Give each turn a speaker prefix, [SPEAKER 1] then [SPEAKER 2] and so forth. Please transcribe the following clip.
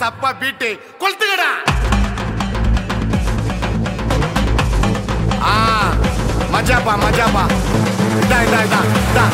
[SPEAKER 1] சப்பா பீட்டு. கொளுத்துக்கடா ஆ மஜாப்பா மஜாப்பா. இதா இதா இதா இதா